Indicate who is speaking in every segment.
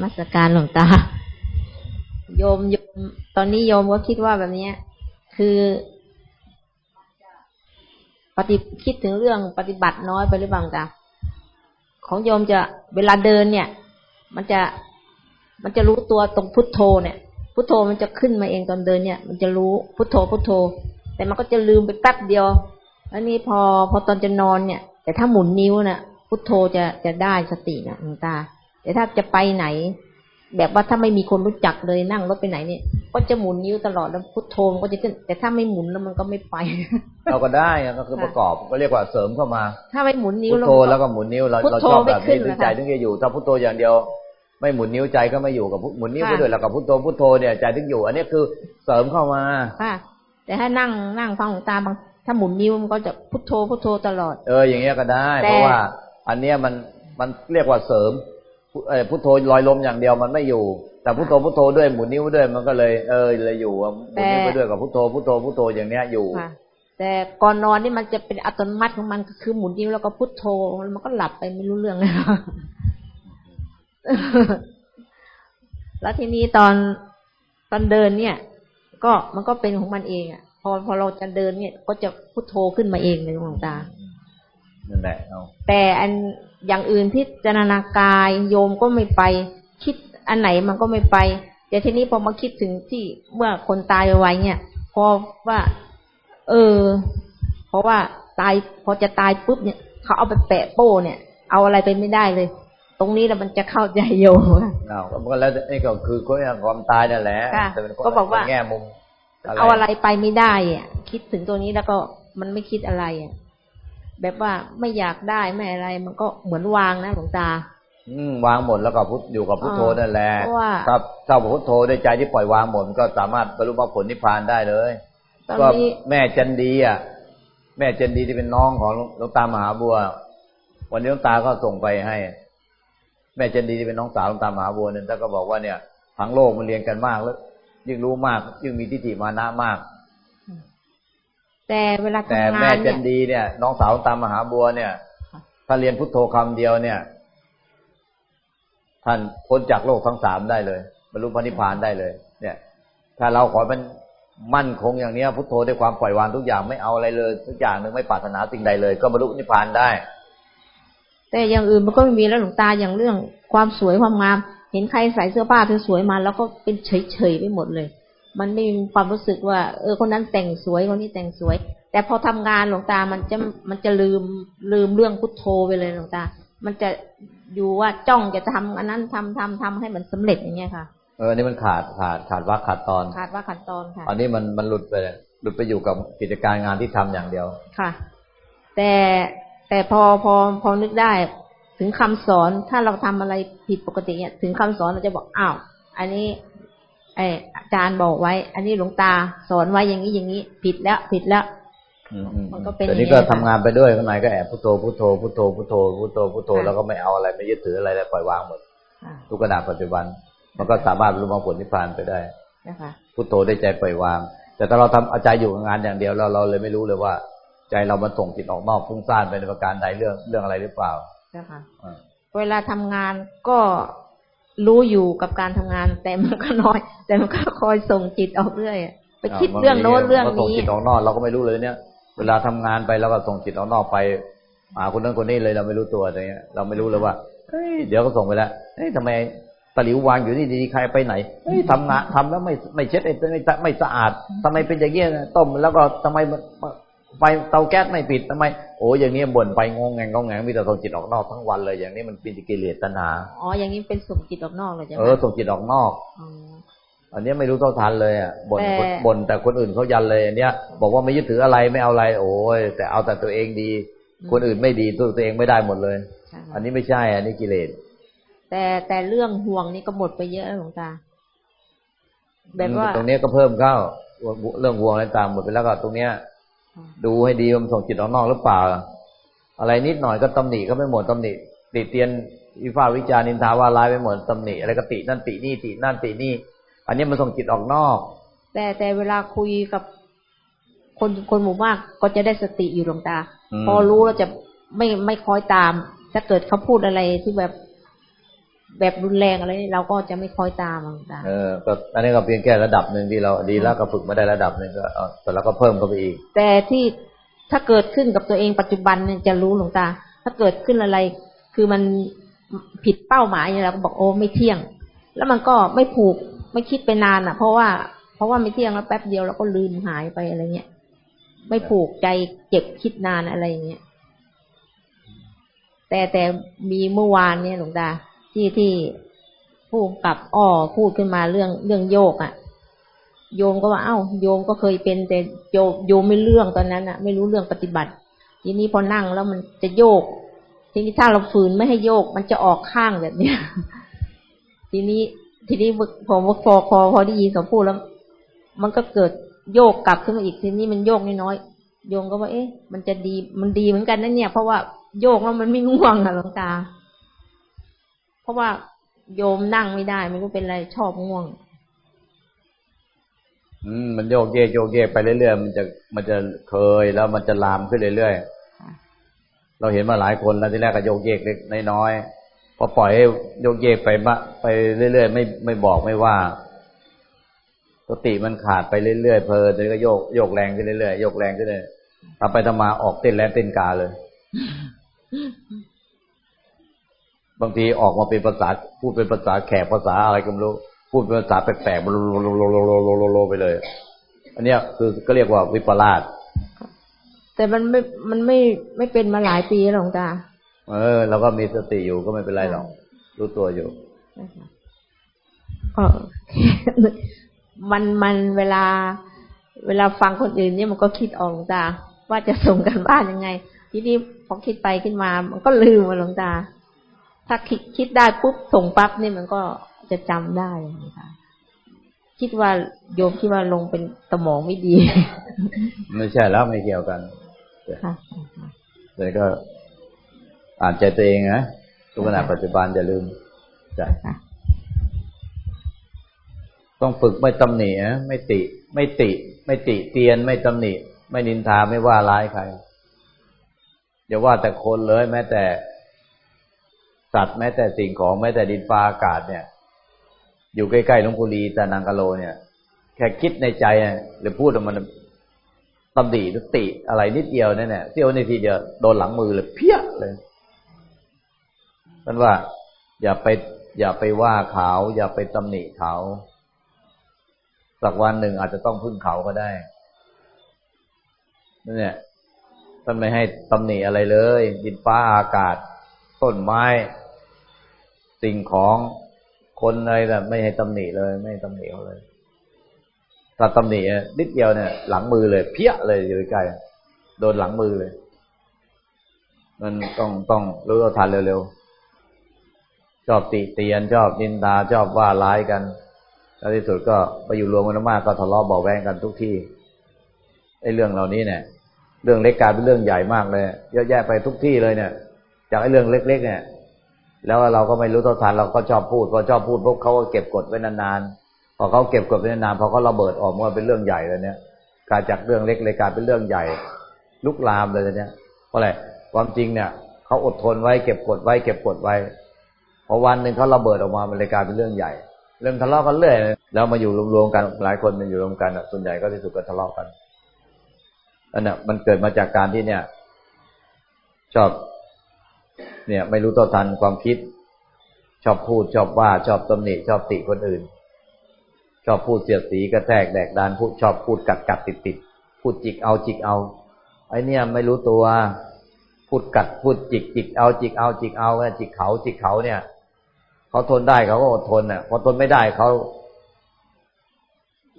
Speaker 1: กราบนมัสการหลวงตา โยมโยม ตอนนี้โยมก็คิดว่าแบบนี้คือปฏิคิดถึงเรื่องปฏิบัติน้อยไปหรือเปล่าจ้ะของโยมจะเวลาเดินเนี่ย มันจะมันจะรู้ตัวตรงพุทโธเนี่ย พุทโธมันจะขึ้นมาเองตอนเดินเนี่ย มันจะรู้พุทโธพุทโธ แต่มันก็จะลืมไปแป๊บเดียวอันนี้พอพอตอนจะนอนเนี่ย แต่ถ้าหมุนนิ้วนะ่ะ พุทโธจะจะได้สตินะหลวงตา แต่ถ้าจะไปไหน แบบว่าถ้าไม่มีคนรู้จักเลยนั่งรถไปไหนเนี่ยก็จะหมุนนิ้วตลอดแล้วพุทโธมันก็จะขึ้น แต่ถ้าไม่หมุนแล้วมันก็ไม่ไป
Speaker 2: เราก็ได้ก็คือประกอบก็เรียกว่าเสริมเข้ามา
Speaker 1: ถ้าไม่หมุนนิ้ว
Speaker 2: พุทโธแล้วก็หมุนนิ้วเราเราชอบแบบนี้ใจถึงจะอยู่ ถ้าพุทโธอย่างเดียวไม่หมุนนิ้วใจก็ไม่อยู่กับหมุนนิ้วไปด้วยแล้วกับพุทโธพุทโธเนี่ยใจถึงอยู่ อันนี้คือเสริมเข้ามา
Speaker 1: ค่ะแต่ถ้านั่งนั่งฟังตาบางถ้าหมุนนิ้วมันก็จะพุทโธพุทโธตลอด
Speaker 2: เอออย่างเงี้ยก็ได้ เพราะว่า อันเนี้ยมันมันเรียกว่าเสริม พุทโธลอยลมอย่างเดียวมันไม่อยู่ แต่พุทโธพุทโธด้วยหมุนนิ้วด้วยมันก็เลย เออเลยอยู่หมุนนิ้วไปด้วยกับพุทโธพุทโธพุทโธอย่างเนี้ยอยู่
Speaker 1: แต่ก่อนนอนนี่มันจะเป็นอัตโนมัติของมันคือหมุนนิ้วแล้วก็พุทโธมันก็หลับไปไม่รู้เรื่องเลยแล้วทีนี้ตอนตอนเดินเนี่ย ก็มันก็เป็นของมันเองอะ พอพอเราจะเดินเนี่ย ก็จะพุทโธขึ้นมาเองเลยหลวงตา
Speaker 2: นั่นแหละเอา
Speaker 1: แต่อัน อย่างอื่นที่จารณากายโยมก็ไม่ไป คิดอันไหนมันก็ไม่ไป แต่ทีนี้พอมาคิดถึงที่เมื่อคนตายไว้เนี่ย พอว่า เออ เพราะว่าตายพอจะตายปุ๊บเนี่ย เขาเอาไปแปะโป้เนี่ย เอาอะไรไปไม่ได้เลย ตรงนี้แล้วมันจะเข้าใจโยม
Speaker 2: อ้าวก็แล้วนี่ก็คือคนความตายนั่นแหละ
Speaker 1: ก็บอกว่า
Speaker 2: แง่มุม
Speaker 1: เอาอะไรไปไม่ได้อะ คิดถึงตัวนี้แล้วก็มันไม่คิดอะไรอะ แบบว่าไม่อยากได้ไม่อะไร มันก็เหมือนวางนะหลวงตา
Speaker 2: อืมวางหมดแล้วก็พุทอยู่กับพุทโธนั่นแหละถ้าถ้าพุทโธได้ใจที่ปล่อยวางหมดก็สามารถบรรลุมรรคผลนิพพานได้เลยก็แม่จันดีอะ แม่จันดีที่เป็นน้องของหลวงตามหาบัว วันนี้หลวงตาก็ส่งไปให้ แม่จันดีที่เป็นน้องสาวตามมหาบัวเนี่ยท่านก็บอกว่าเนี่ยทั้งโลกมันเรียนกันมากแล้วยิ่งรู้มาก ยิ่งมีทิฏฐิมานะมาก
Speaker 1: แต่เวลา
Speaker 2: ทำงานแต่แม่จันดีเนี่ย น้องสาวตามมหาบัวเนี่ยถ้าเรียนพุทโธคำเดียวเนี่ย ท่านพ้นจากโลกทั้งสามได้เลยบรรลุพระนิพพานได้เลย เนี่ย ถ้าเราขอมันมั่นคงอย่างเนี้ย พุทโธด้วยความปล่อยวางทุกอย่างไม่เอาอะไรเลยทุกอย่างหนึ่งไม่ปรารถนาสิ่งใดเลย ก็บรรลุนิพพานได้
Speaker 1: แต่อย่างอื่นมันก็ไม่มีแล้วหลวงตาอย่างเรื่องความสวยความงาม เห็นใครใส่เสื้อผ้าสวยมา แล้วก็เป็นเฉยๆไปหมดเลย มันไม่มีความรู้สึกว่า เออ คนนั้นแต่งสวยคนนี้แต่งสวย แต่พอทำงานหลวงตามันจะมันจะลืมลืมเรื่องพุทโธไปเลยหลวงตา มันจะอยู่ว่าจ้องจะทำอันนั้นทำทำทำให้มันสำเร็จอย่างเงี้ยค่ะ
Speaker 2: เออนี่มันขาดขาดขาดว่าขาดตอน
Speaker 1: ขาดว่าขาดตอนค่ะ
Speaker 2: อันนี้มันมันหลุดไปหลุดไปอยู่กับกิจการงานที่ทำอย่างเดียว
Speaker 1: ค่ะ แต่แต่พอพอพอนึกได้ถึงคำสอนถ้าเราทำอะไรผิดปกติเนี่ยถึงคำสอนเราจะบอกอ้าวอันนี้ ไออาจารย์บอกไว้ อันนี้หลวงตาสอนไว้อย่างนี้อย่างนี้ผิดแล้วผิดแล้ว
Speaker 2: มันก็เป็นอย่างนี้ก็ทำงานไปด้วยข้างในก็แอบพุทโธพุทโธพุทโธพุทโธพุทโธพุทโธแล้วก็ไม่เอาอะไรไม่ยึดถืออะไรแล้วปล่อยวางหมดทุกขณะปัจจุบัน มันก็สามารถรู้มรรคผลนิพพานไปได้พุทโธได้ใจปล่อยวาง แต่ถ้าเราทำเอาใจอยู่กับงานอย่างเดียวเราเราเลยไม่รู้เลยว่า ใจเรามันส่งจิตออกนอกฟุ้งซ่านไปในประการใดเรื่องเรื่องอะไรหรือเปล่านะคะ
Speaker 1: เวลาทำงานก็ รู้อยู่กับการทำงาน แต่มันก็น้อย แต่มันก็คอยส่งจิตออกเรื่อยไปคิดเรื่องโน้นเรื่องนี้ส่ง
Speaker 2: จิตออกนอกเราก็ไม่รู้เลยเนี่ย เวลาทำงานไปแล้วก็ส่งจิตออกนอกไปหาคนนั้นคนนี้เลยเราไม่รู้ตัวอะไรเงี้ยเราไม่รู้เลยว่าเฮ้ยเดี๋ยวก็ส่งไปแล้วเฮ้ยทำไมตะหลิววางอยู่นี่ดีใครไปไหนเฮ้ยทำงานทำแล้วไม่ไม่เช็ดไม่ไม่สะอาดทำไมเป็นอย่างเงี้ยต้มแล้วก็ทำไม ไฟเตาแก๊สไม่ปิดทำไม โอ้อย่างนี้บ่นไปงงแงงงงแงงมีแต่ส่งจิตออกนอกทั้งวันเลยอย่างนี้มันเป็นกิเลสตัณหา
Speaker 1: อ๋ออย่างนี้เป็นส่งจิตออกนอกเลยใช่ไหม
Speaker 2: เออส่งจิตออกนอกอันนี้ไม่รู้เท่าทันเลยอะบ่นบ่นแต่คนอื่นเขายันเลยอันเนี้ย บอกว่าไม่ยึดถืออะไรไม่เอาอะไร โอ้ยแต่เอาแต่ตัวเองดี คนอื่นไม่ดีตัวตัวเองไม่ได้หมดเลย อันนี้ไม่ใช่อันนี้กิเลส
Speaker 1: แต่แต่เรื่องห่วงนี่ก็หมดไปเยอะหลวงตา
Speaker 2: แบบว่าตรงนี้ก็เพิ่มเข้าเรื่องห่วงอะไรต่างหมดไปแล้วก็ตรงเนี้ย ดูให้ดีมันส่งจิตออกนอกหรือเปล่า อะไรนิดหน่อยก็ตำหนิก็ไม่หมดตำหนิติเตียนวิฟาวิจานินทาว่าร้ายไปหมดตำหนิอะไรก็ตินั่นตินี่ตินั่นตินี่ อันนี้มันส่งจิตออกนอก
Speaker 1: แต่แต่เวลาคุยกับคนคนหมู่มากก็จะได้สติอยู่ดวงตา พอรู้เราจะไม่ไม่คอยตาม ถ้าเกิดเขาพูดอะไรที่แบบ แบบรุนแรงอะไรเราก็จะไม่คอยตามหลวงตา
Speaker 2: เออก็อันนี้ก็เพียงแค่ระดับหนึ่งที่เราดีแล้วก็ฝึกมาได้ระดับหนึ่งก็เอาแต่เราก็เพิ่มเข้าไปอีก
Speaker 1: แต่ที่ถ้าเกิดขึ้นกับตัวเองปัจจุบันเนี่ยจะรู้หลวงตา ถ้าเกิดขึ้นอะไร คือมันผิดเป้าหมายเนี่ยเราก็บอกโอ้ไม่เที่ยง แล้วมันก็ไม่ผูกไม่คิดไปนานอะ เพราะว่าเพราะว่าไม่เที่ยงแล้วแป๊บเดียวเราก็ลืมหายไปอะไรเงี้ยไม่ผูกใจเจ็บคิดนานอะไรอย่างเงี้ยแต่แต่มีเมื่อวานเนี่ยหลวงตา ที่ที่ผู้กับอ้อพูดขึ้นมาเรื่องเรื่องโยกอะ โยมก็ว่าเอ้าโยมก็เคยเป็นแต่โยมโยมไม่เรื่องตอนนั้นอะ ไม่รู้เรื่องปฏิบัติ ทีนี้พอนั่งแล้วมันจะโยก ทีนี้ถ้าเราฝืนไม่ให้โยก มันจะออกข้างแบบเนี้ย ทีนี้ทีนี้พอพอพอพอได้ยินเขาพูดแล้ว มันก็เกิดโยกกลับขึ้นมาอีกทีนี้มันโยกน้อยๆโยมก็ว่าเอ๊ะ มันจะดีมันดีเหมือนกันนะเนี่ย เพราะว่าโยกแล้วมันไม่ง่วงค่ะหลวงตา ราะว่าโยมนั่งไม่ได้ไม่รู้เป็นอะไรชอบง่วง
Speaker 2: อืมมันโยกเยกโยกเยกไปเรื่อยๆมันจะมันจะเคยแล้วมันจะลามขึ้นเรื่อยๆเราเห็นมาหลายคนแล้วที่แรกก็โยกเยกเล็กน้อยๆพอปล่อยให้โยกเยกไปมาไปเรื่อยๆไม่ไม่บอกไม่ว่าสติมันขาดไปเรื่อยๆเพลินแล้วก็โยกโยกแรงขึ้นเรื่อยๆโยกแรงขึ้นเลยทำไปทำมาออกเต้นแล้วเต้นกาเลย บางทีออกมาเป็นภาษา พูดเป็นภาษาแขกภาษาอะไรก็ไม่รู้ พูดเป็นภาษาแปลกๆโลโลโลโลโไปเลย อันเนี้ยคือก็เรียกว่าวิปลาส
Speaker 1: แต่มันไม่ มันไม่ไม่เป็นมาหลายปีหรอกจ้า
Speaker 2: เออเราก็มีสติอยู่ก็ไม่เป็นไรหรอกรู้ตัวอยู่
Speaker 1: มันมันเวลา เวลาฟังคนอื่นเนี่ยมันก็คิดออกหลาว่าจะส่งการบ้านยังไง ทีนี้พอคิดไปขึ้นมา มันก็ลืมมาหลวงตา ถ้าคิดคิดได้ปุ๊บส่งปั๊บนี่มันก็จะจำได้หลวงตาคิดว่าโยมคิดว่าลงเป็นสมองไม่ดี
Speaker 2: ไม่ใช่แล้วไม่เกี่ยวกัน
Speaker 1: ค่ะ
Speaker 2: แต่ก็อ่านใจตัวเองนะทุกขณะปัจจุบันอย่าลืมใจ
Speaker 1: ค่ะ
Speaker 2: ต้องฝึกไม่ตำหนินะไม่ติ ไม่ติ ไม่ติเตียนไม่ตำหนิ ไม่นินทาไม่ว่าร้ายใครอย่าว่าแต่คนเลยแม้แต่ สัตว์แม้แต่สิ่งของแม้แต่ดินฟ้าอากาศเนี่ย อยู่ใกล้ๆหลวงปู่ลีแต่นางกะโลเนี่ย แค่คิดในใจเนี่ยหรือพูดออกมาตำหนิหรือติ อะไรนิดเดียวนั่นแหละเสี้ยวนาทีเดียวโดนหลังมือเลยเพี้ยเลยนั่นว่า อย่าไป อย่าไปว่าเขาอย่าไปตำหนิเขาสักวันหนึ่งอาจจะต้องพึ่งเขาก็ได้นั่นเนี่ยท่านไม่ให้ตำหนิอะไรเลย ดินฟ้าอากาศ ต้นไม้ สิ่งของคนอะไรแบบไม่ให้ตำหนิเลย ไม่ให้ตำหนิเขาเลยถ้าตำหนินิดเดียวเนี่ย หลังมือเลย เพี้ยเลยอยู่ใกล้โดนหลังมือเลย มันต้องต้องรู้ทันเร็วๆชอบติเตียนชอบนินทาชอบว่าร้ายกันแล้วที่สุดก็ไปอยู่รวมกันมากก็ทะเลาะเบาแวงกันทุกที่ไอ้เรื่องเหล่านี้เนี่ย เรื่องเล็กกลายเป็นเรื่องใหญ่มากเลย เยอะแยะไปทุกที่เลยเนี่ย จากไอ้เรื่องเล็ก ๆ เนี่ย แล้วเราก็ไม่รู้เท่าทันเราก็ชอบพูดพอชอบพูดพวกเขาก็เก็บกดไว้นานๆพอเขาเก็บกดไว้นานๆพอเขาระเบิดออกมาเป็นเรื่องใหญ่เลยเนี่ยกลายจากเรื่องเล็กเลยกลายเป็นเรื่องใหญ่ลุกลามเลยเนี่ยเพราะอะไรความจริงเนี่ยเขาอดทนไว้เก็บกดไว้ เก็บกดไว้พอวันหนึ่งเขาระเบิดออกมามันเลยกลายเป็นเรื่องใหญ่ เรื่องทะเลาะกันเรื่อยแล้วมาอยู่รวมๆกันหลายคนมันอยู่รวมกันส่วนใหญ่ก็ที่สุดก็ทะเลาะกันอันนี้มันเกิดมาจากการที่เนี่ย ชอบ เนี่ยไม่รู้ต่อทันความคิด ชอบพูดชอบว่าชอบตำหนิชอบติคนอื่น ชอบพูดเสียดสีกระแทกแดกดานพูดชอบพูดกัดกัดติดติดพูดจิกเอาจิกเอาไอเนี่ยไม่รู้ตัวพูดกัดพูดจิกจิกเอาจิกเอาจิกเอาจิกเขาจิกเขาเนี่ยเขาทนได้เขาก็อดทนน่ะพอทนไม่ได้เขา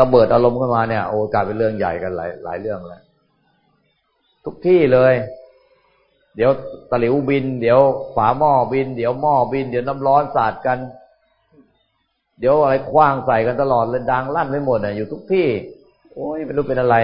Speaker 2: ระเบิดอารมณ์ขึ้นมาเนี่ยโอ้กลายเป็นเรื่องใหญ่กันหลายหลายเรื่องแล้วทุกที่เลย เดี๋ยวตะหลิวบิน เดี๋ยวฝาหม้อบิน เดี๋ยวหม้อบิน เดี๋ยวน้ำร้อนสาดกัน เดี๋ยวอะไรคว้างใส่กันตลอดเลยดังลั่นไปหมดอะอยู่ทุกที่ โอ้ยไม่รู้เป็นอะไร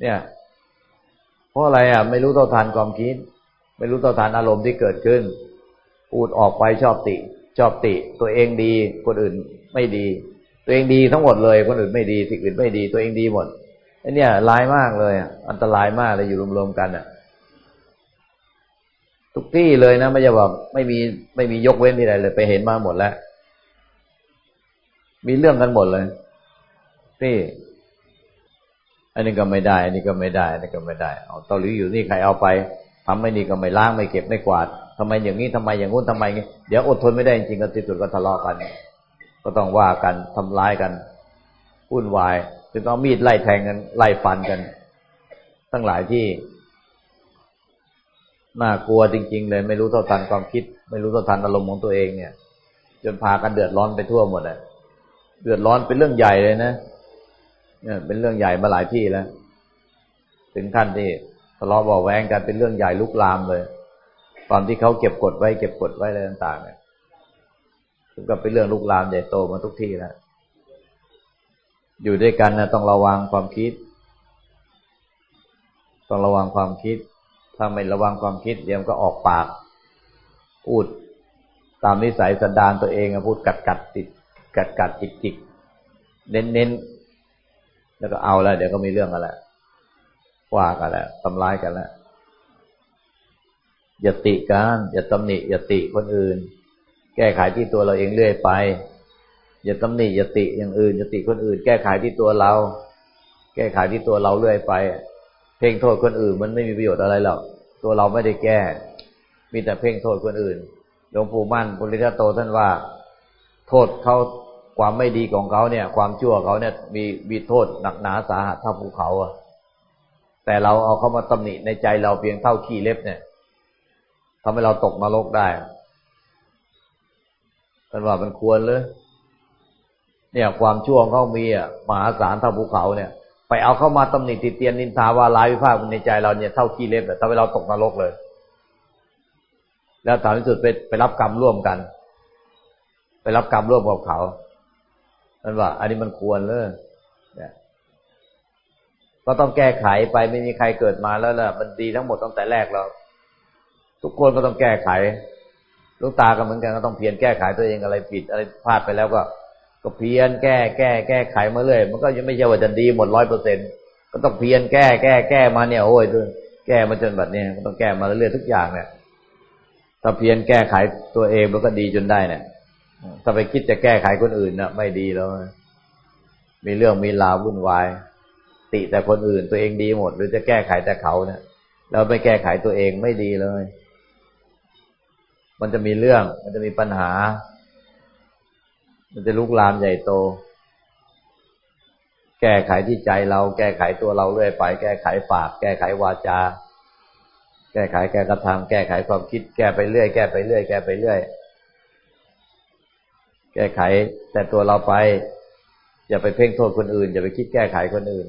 Speaker 2: เนี่ย เพราะอะไรอะ ไม่รู้เท่าทันความคิด ไม่รู้เท่าทันอารมณ์ที่เกิดขึ้นพูดออกไปชอบติ ชอบติ ตัวเองดี คนอื่นไม่ดี ตัวเองดีทั้งหมดเลย คนอื่นไม่ดีสิ่งอื่นไม่ดี ตัวเองดีหมดไอ้เนี่ยร้ายมากเลยอันตรายมากเลยอยู่รวมๆกันอะ ทุกที่เลยนะไม่ใช่ว่าไม่มีไม่มียกเว้นที่ใดเลย ไปเห็นมาหมดแล้ว มีเรื่องกันหมดเลยนี่อันนี้ก็ไม่ได้ อันนี้ก็ไม่ได้ อันนี้ก็ไม่ได้ เอาเตาหลิวอยู่นี่ใครเอาไปทำไม่นี่ก็ไม่ล้างไม่เก็บไม่กวาดทำไมอย่างนี้ทำไมอย่างงู้นทำไมงี้เดี๋ยวอดทนไม่ได้จริงๆก็ติดสุดก็ทะเลาะกัน ก็ต้องว่ากันทำร้ายกันวุ่นวายจนต้องมีดไล่แทงกันไล่ฟันกัน ทั้งหลายที่ น่ากลัวจริง ๆ เลย ไม่รู้เท่าทันความคิด ไม่รู้เท่าทันอารมณ์ของตัวเองเนี่ย จนพากันเดือดร้อนไปทั่วหมดเลยเดือดร้อนเป็นเรื่องใหญ่เลยนะเนี่ยเป็นเรื่องใหญ่มาหลายที่แล้ว ถึงขั้นที่ทะเลาะเบาแวงกันเป็นเรื่องใหญ่ลุกลามเลยตอนที่เขาเก็บกดไว้เก็บกดไว้อะไรต่างๆเนี่ยถึงกับเป็นเรื่องลุกลามใหญ่โตมาทุกที่แล้วอยู่ด้วยกันนะต้องระวังความคิด ต้องระวังความคิด ถ้าไม่ระวังความคิดเดี๋ยวก็ออกปาก พูด ตามนิสัยสันดานตัวเองพูดกัดกัดติดกัดกัดจิกจิกเน้นเน้นแล้วก็เอาแล้ว เดี๋ยวก็มีเรื่องกันแล้วว่ากันแล้วทำร้ายกันแล้วอย่าติกันอย่าตำหนิอย่าติคนอื่น แก้ไขที่ตัวเราเองเรื่อยไป อย่าตำหนิอย่าติอย่างอื่นอย่าติคนอื่น แก้ไขที่ตัวเรา แก้ไขที่ตัวเราเรื่อยไป เพ่งโทษคนอื่น มันไม่มีประโยชน์อะไรหรอกตัวเราไม่ได้แก้ มีแต่เพ่งโทษคนอื่นหลวงปู่มั่นปุริทโตท่านว่า โทษเขาความไม่ดีของเขาเนี่ย ความชั่วเขาเนี่ย มีมีโทษหนักหนาสาหัสเท่าภูเขาอะแต่เราเอาเขามาตำหนิในใจเราเพียงเท่าขี้เล็บเนี่ยทำให้เราตกนรกได้ท่านว่ามันควรเลยเนี่ย ความชั่วของเขามีอะมหาศาลเท่าภูเขาเนี่ย ไปเอาเข้ามาตำหนิติเตียนนินทาว่าลายวิพากษ์ในใจเราเนี่ยเท่าขี้เล็บแต่ทำให้เราตกนรกเลย แล้วท้ายที่สุดไปไปรับกรรมร่วมกัน ไปรับกรรมร่วมกับเขามันว่า อันนี้มันควรเลยเนี่ยก็ต้องแก้ไขไปไม่มีใครเกิดมาแล้วล่ะมันดีทั้งหมดตั้งแต่แรกแล้วทุกคนก็ต้องแก้ไขลูกตาก็เหมือนกันก็ต้องเพียรแก้ไขตัวเองอะไรผิดอะไรพลาดไปแล้วก็ ก็เพียรแก้แก้แก้ไขมาเรื่อยมันก็ยังไม่ใช่ว่าจะดีหมดร้อยเปอร์เซ็นก็ต้องเพียรแก้แก้แก้มาเนี่ยโอ้ยแก้มาจนแบบนี้ก็ต้องแก้มาเรื่อยๆทุกอย่างเนี่ยถ้าเพียรแก้ไขตัวเองมันก็ดีจนได้เนี่ยถ้าไปคิดจะแก้ไขคนอื่นนะไม่ดีแล้ว มีเรื่องมีราววุ่นวาย ติแต่คนอื่นตัวเองดีหมด หรือจะแก้ไขแต่เขาเนี่ยแล้วไม่แก้ไขตัวเองไม่ดีเลย มันจะมีเรื่องมันจะมีปัญหา มันจะลุกลามใหญ่โต แก้ไขที่ใจเรา แก้ไขตัวเราเรื่อยไป แก้ไขปาก แก้ไขวาจา แก้ไขแก้กระทำแก้ไขความคิด แก้ไปเรื่อย แก้ไปเรื่อย แก้ไปเรื่อย แก้ไขแต่ตัวเราไป อย่าไปเพ่งโทษคนอื่น อย่าไปคิดแก้ไขคนอื่น